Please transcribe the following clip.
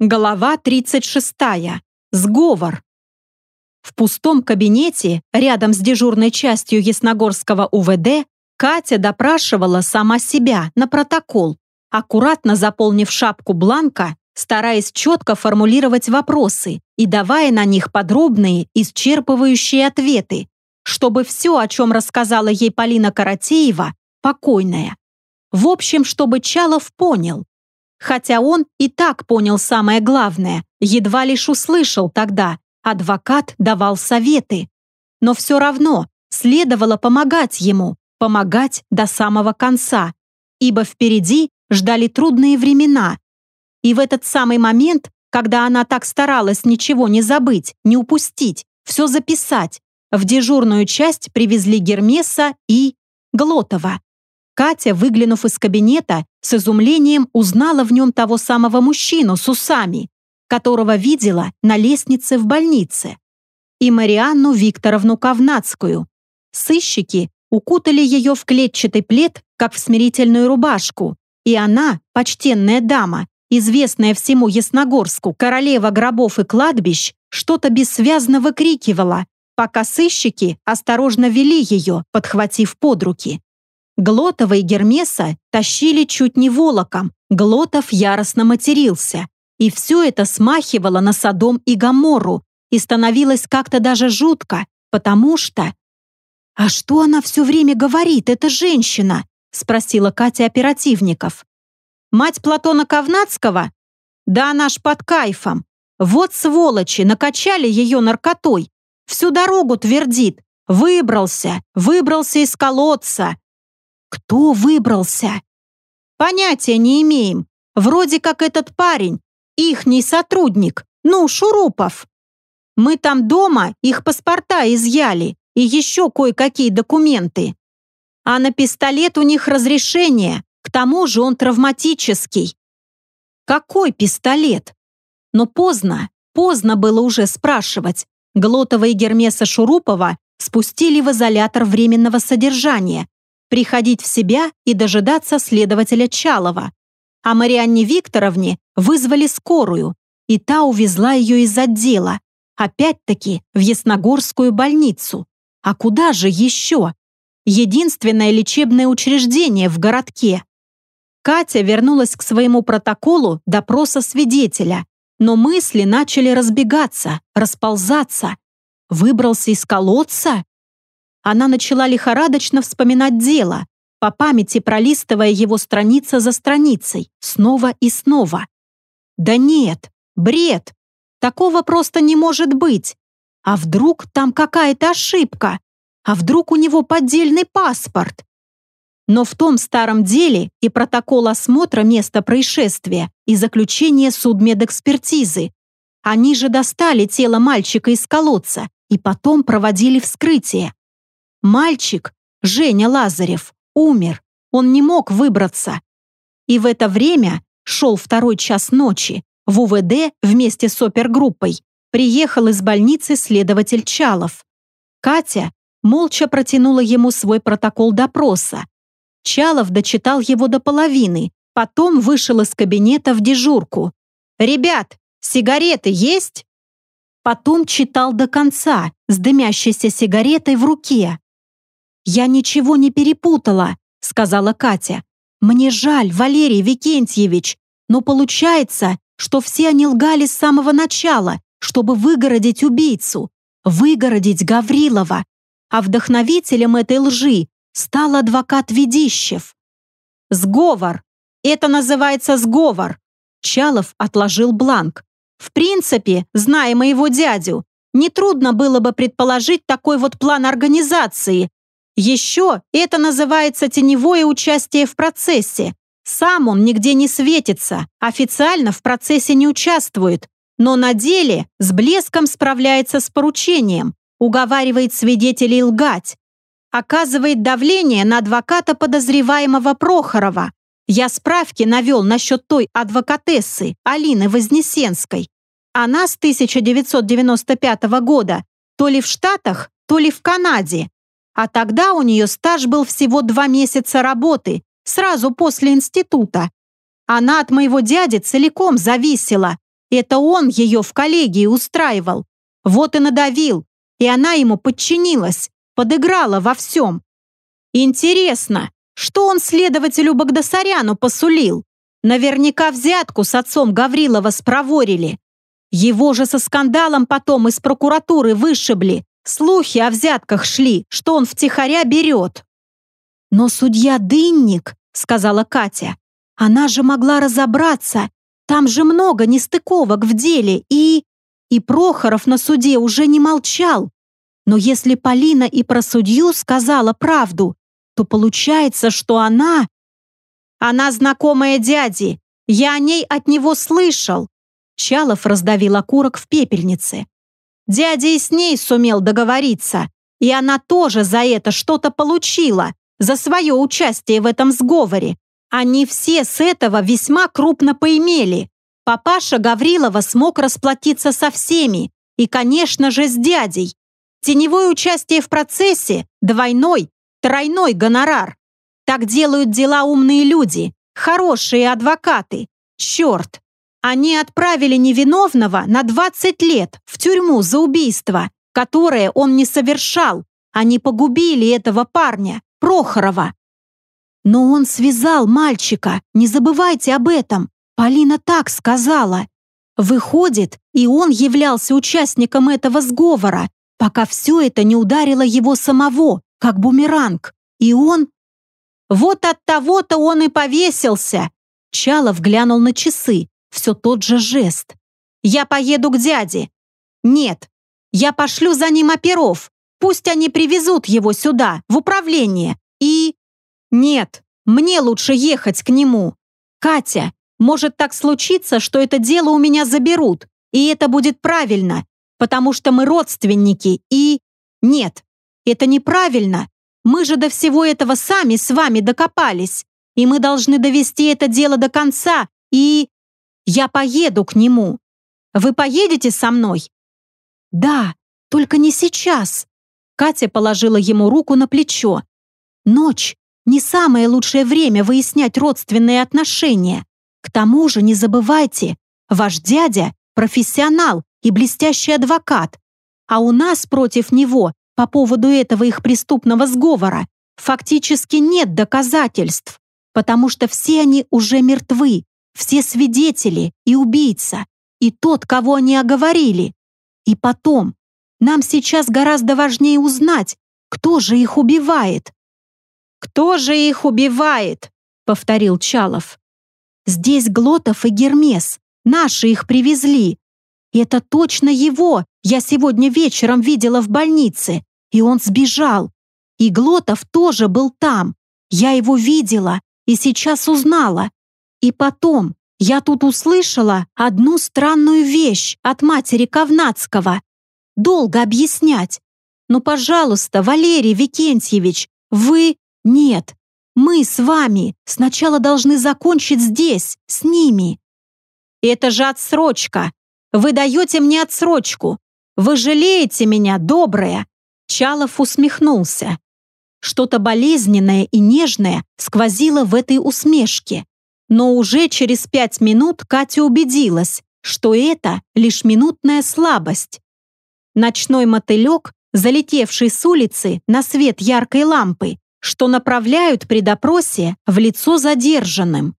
Глава 36. Сговор. В пустом кабинете, рядом с дежурной частью Ясногорского УВД, Катя допрашивала сама себя на протокол, аккуратно заполнив шапку бланка, стараясь четко формулировать вопросы и давая на них подробные, исчерпывающие ответы, чтобы все, о чем рассказала ей Полина Каратеева, покойная. В общем, чтобы Чалов понял, Хотя он и так понял самое главное, едва лишь услышал тогда, адвокат давал советы. Но все равно следовало помогать ему, помогать до самого конца, ибо впереди ждали трудные времена. И в этот самый момент, когда она так старалась ничего не забыть, не упустить, все записать, в дежурную часть привезли Гермеса и Глотова. Катя, выглянув из кабинета, с изумлением узнала в нем того самого мужчину с усами, которого видела на лестнице в больнице, и Марианну Викторовну Ковнацкую. Сыщики укутали ее в клетчатый плед, как в смирительную рубашку, и она, почтенная дама, известная всему Ясногорску, королева гробов и кладбищ, что-то бессвязно выкрикивала, пока сыщики осторожно вели ее, подхватив под руки. Глотова и Гермеса тащили чуть не волоком, Глотов яростно матерился. И все это смахивало на Содом и Гоморру, и становилось как-то даже жутко, потому что... «А что она все время говорит, эта женщина?» спросила Катя оперативников. «Мать Платона Ковнацкого? Да она ж под кайфом. Вот сволочи, накачали ее наркотой. Всю дорогу твердит. Выбрался, выбрался из колодца. Кто выбрался? Понятия не имеем. Вроде как этот парень, ихний сотрудник, ну, Шурупов. Мы там дома их паспорта изъяли и еще кое-какие документы. А на пистолет у них разрешение, к тому же он травматический. Какой пистолет? Но поздно, поздно было уже спрашивать. Глотова и Гермеса Шурупова спустили в изолятор временного содержания, приходить в себя и дожидаться следователя Чалова. А Марианне Викторовне вызвали скорую, и та увезла ее из отдела, опять-таки в Ясногорскую больницу. А куда же еще? Единственное лечебное учреждение в городке. Катя вернулась к своему протоколу допроса свидетеля, но мысли начали разбегаться, расползаться. Выбрался из колодца? Она начала лихорадочно вспоминать дело, по памяти пролистывая его страница за страницей, снова и снова. Да нет, бред. Такого просто не может быть. А вдруг там какая-то ошибка? А вдруг у него поддельный паспорт? Но в том старом деле и протокол осмотра места происшествия, и заключение судмедэкспертизы. Они же достали тело мальчика из колодца и потом проводили вскрытие. Мальчик, Женя Лазарев, умер. Он не мог выбраться. И в это время шел второй час ночи. В УВД вместе с опергруппой приехал из больницы следователь Чалов. Катя молча протянула ему свой протокол допроса. Чалов дочитал его до половины, потом вышел из кабинета в дежурку. «Ребят, сигареты есть?» Потом читал до конца, с дымящейся сигаретой в руке. «Я ничего не перепутала», — сказала Катя. «Мне жаль, Валерий Викентьевич, но получается, что все они лгали с самого начала, чтобы выгородить убийцу, выгородить Гаврилова. А вдохновителем этой лжи стал адвокат Ведищев. «Сговор! Это называется сговор!» Чалов отложил бланк. «В принципе, зная моего дядю, нетрудно было бы предположить такой вот план организации, еще это называется теневое участие в процессе. Сам он нигде не светится, официально в процессе не участвует, но на деле с блеском справляется с поручением, уговаривает свидетелей лгать, оказывает давление на адвоката подозреваемого Прохорова. Я справки навел насчет той адвокатессы Алины Вознесенской. Она с 1995 года то ли в Штатах, то ли в Канаде. А тогда у нее стаж был всего два месяца работы, сразу после института. Она от моего дяди целиком зависела. Это он ее в коллегии устраивал. Вот и надавил, и она ему подчинилась, подыграла во всем. Интересно, что он следователю Багдасаряну посулил? Наверняка взятку с отцом Гаврилова спроворили. Его же со скандалом потом из прокуратуры вышибли. Слухи о взятках шли, что он втихаря берет. «Но судья Дынник», — сказала Катя, «она же могла разобраться. Там же много нестыковок в деле, и...» И Прохоров на суде уже не молчал. Но если Полина и про судью сказала правду, то получается, что она... Она знакомая дяди. Я о ней от него слышал. Чалов раздавил окурок в пепельнице. Дядя и с ней сумел договориться. И она тоже за это что-то получила, за свое участие в этом сговоре. Они все с этого весьма крупно поимели. Папаша Гаврилова смог расплатиться со всеми, и, конечно же, с дядей. Теневое участие в процессе – двойной, тройной гонорар. Так делают дела умные люди, хорошие адвокаты. Черт! Они отправили невиновного на 20 лет в тюрьму за убийство, которое он не совершал. Они погубили этого парня, Прохорова. Но он связал мальчика, не забывайте об этом. Полина так сказала. Выходит, и он являлся участником этого сговора, пока все это не ударило его самого, как бумеранг. И он... Вот от того-то он и повесился. Чалов глянул на часы. Все тот же жест. Я поеду к дяде. Нет, я пошлю за ним оперов. Пусть они привезут его сюда, в управление. И... Нет, мне лучше ехать к нему. Катя, может так случиться, что это дело у меня заберут, и это будет правильно, потому что мы родственники и... Нет, это неправильно. Мы же до всего этого сами с вами докопались, и мы должны довести это дело до конца, и... Я поеду к нему. Вы поедете со мной? Да, только не сейчас. Катя положила ему руку на плечо. Ночь — не самое лучшее время выяснять родственные отношения. К тому же не забывайте, ваш дядя — профессионал и блестящий адвокат, а у нас против него по поводу этого их преступного сговора фактически нет доказательств, потому что все они уже мертвы, все свидетели и убийца, и тот, кого они оговорили. И потом, нам сейчас гораздо важнее узнать, кто же их убивает. «Кто же их убивает?» — повторил Чалов. «Здесь Глотов и Гермес. Наши их привезли. Это точно его я сегодня вечером видела в больнице, и он сбежал. И Глотов тоже был там. Я его видела и сейчас узнала. И потом, я тут услышала одну странную вещь от матери Ковнацкого. Долго объяснять. Ну, пожалуйста, Валерий Викентьевич, вы... Нет, мы с вами сначала должны закончить здесь, с ними. Это же отсрочка. Вы даете мне отсрочку. Вы жалеете меня, добрая. Чалов усмехнулся. Что-то болезненное и нежное сквозило в этой усмешке. Но уже через пять минут Катя убедилась, что это лишь минутная слабость. Ночной мотылек, залетевший с улицы на свет яркой лампы, что направляют при допросе в лицо задержанным.